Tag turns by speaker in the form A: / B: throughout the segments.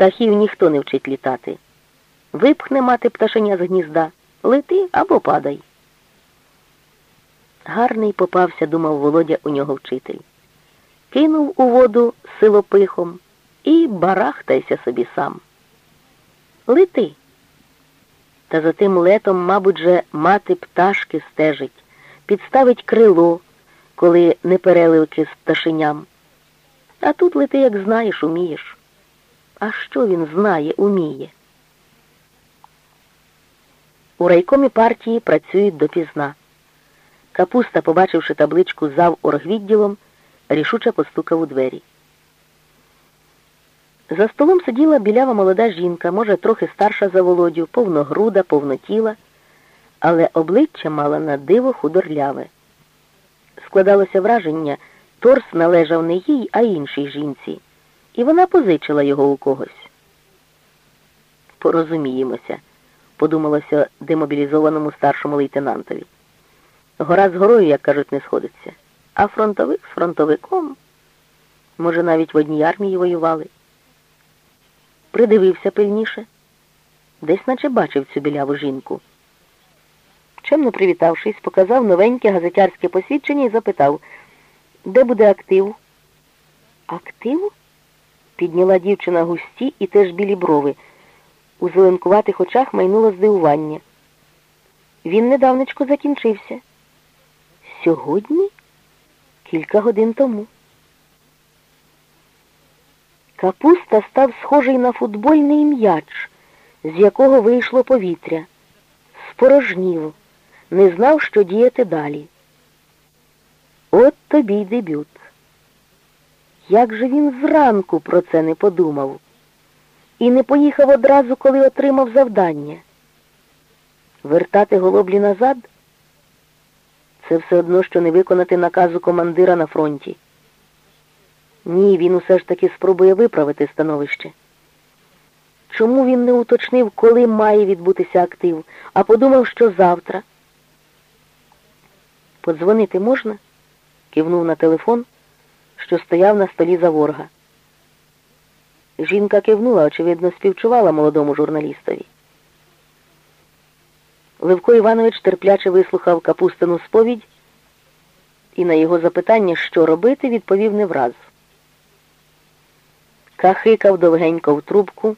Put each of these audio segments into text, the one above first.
A: Птахів ніхто не вчить літати. Випхне мати пташеня з гнізда, лети або падай. Гарний попався, думав Володя у нього вчитель. Кинув у воду силопихом і барахтайся собі сам. Лети. Та за тим летом, мабуть, же мати пташки стежить, підставить крило, коли не переливки з пташеням. А тут лети, як знаєш, умієш. А що він знає, уміє? У райкомі партії працюють допізна. Капуста, побачивши табличку зав оргвідділом, рішуче постукав у двері. За столом сиділа білява молода жінка, може, трохи старша за володю, повногруда, повнотіла, але обличчя мала на диво худорляве. Складалося враження, торс належав не їй, а іншій жінці, і вона позичила його у когось. Порозуміємося, подумалося демобілізованому старшому лейтенантові. Гора з горою, як кажуть, не сходиться, а фронтовик з фронтовиком, може, навіть в одній армії воювали придивився пильніше, десь наче бачив цю біляву жінку. Чемно привітавшись, показав новеньке газетярське посвідчення і запитав, де буде актив? Актив? Підняла дівчина густі і теж білі брови. У зеленкуватих очах майнуло здивування. Він недавнечко закінчився. Сьогодні? Кілька годин тому. Капуста став схожий на футбольний м'яч, з якого вийшло повітря. Спорожнів, не знав, що діяти далі. От тобі й дебют. Як же він зранку про це не подумав і не поїхав одразу, коли отримав завдання? Вертати голоблі назад це все одно, що не виконати наказу командира на фронті. Ні, він усе ж таки спробує виправити становище. Чому він не уточнив, коли має відбутися актив, а подумав, що завтра? Подзвонити можна? кивнув на телефон, що стояв на столі за ворга. Жінка кивнула, очевидно, співчувала молодому журналістові. Левко Іванович терпляче вислухав капустину сповідь і на його запитання, що робити, відповів не враз. Кахикав довгенько в трубку,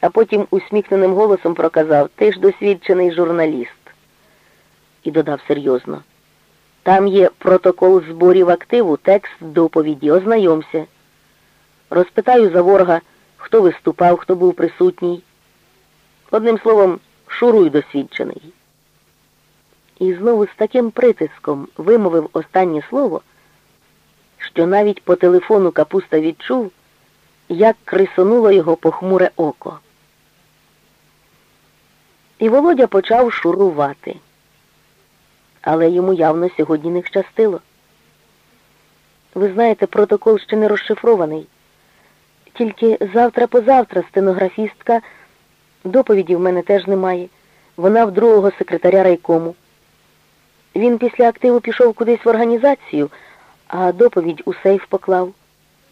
A: а потім усміхненим голосом проказав Ти ж досвідчений журналіст. І додав серйозно. Там є протокол зборів активу, текст доповіді. Ознайомся. Розпитаю за ворога, хто виступав, хто був присутній. Одним словом, шуруй досвідчений. І знову з таким притиском вимовив останнє слово, що навіть по телефону капуста відчув як крисонуло його похмуре око. І Володя почав шурувати. Але йому явно сьогодні не щастило. Ви знаєте, протокол ще не розшифрований. Тільки завтра-позавтра стенографістка доповіді в мене теж немає. Вона в другого секретаря райкому. Він після активу пішов кудись в організацію, а доповідь у сейф поклав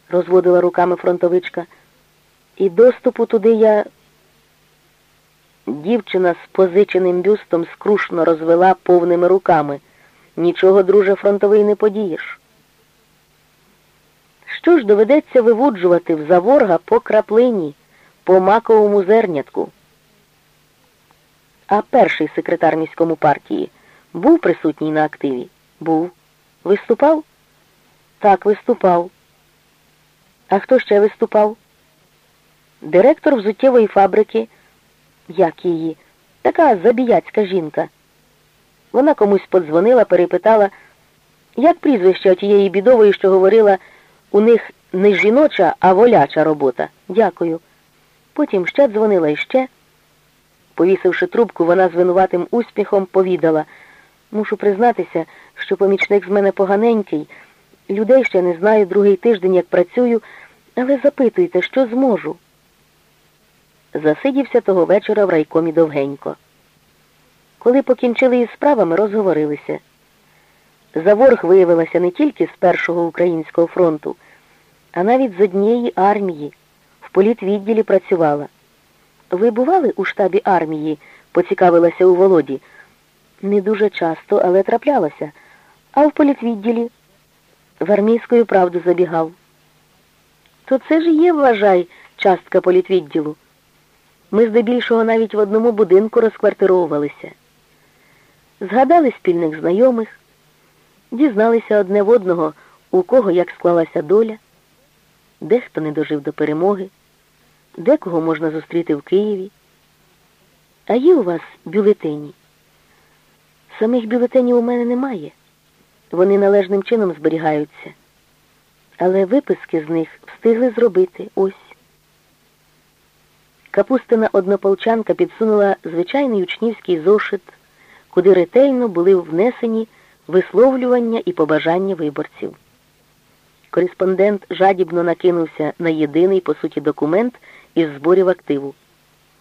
A: розводила руками фронтовичка. І доступу туди я дівчина з позиченим бюстом скрушно розвела повними руками. Нічого, друже, фронтовий, не подієш. Що ж доведеться вивуджувати в заворга по краплині, по маковому зернятку? А перший секретар міському партії був присутній на активі? Був. Виступав? Так, виступав. А хто ще виступав? Директор взуттєвої фабрики, як її, така забіяцька жінка. Вона комусь подзвонила, перепитала, як прізвище тієї бідової, що говорила, у них не жіноча, а воляча робота. Дякую. Потім ще дзвонила іще. Повісивши трубку, вона з винуватим успіхом повідала, мушу признатися, що помічник з мене поганенький. Людей ще не знаю другий тиждень, як працюю, але запитуйте, що зможу. Засидівся того вечора в райкомі довгенько. Коли покінчили із справами, розговорилися. Заворг виявилася не тільки з Першого українського фронту, а навіть з однієї армії, в політвідділі працювала. Ви бували у штабі армії? поцікавилася у Володі. Не дуже часто, але траплялося. А в політвідділі в армійською правду забігав. То це ж є, вважай, частка політвідділу. Ми здебільшого навіть в одному будинку розквартировувалися. Згадали спільних знайомих, дізналися одне в одного, у кого як склалася доля, дехто не дожив до перемоги, декого можна зустріти в Києві. А є у вас бюлетені? Самих бюлетенів у мене немає. Вони належним чином зберігаються. Але виписки з них встигли зробити ось. Капустина однополчанка підсунула звичайний учнівський зошит, куди ретельно були внесені висловлювання і побажання виборців. Кореспондент жадібно накинувся на єдиний, по суті, документ із зборів активу.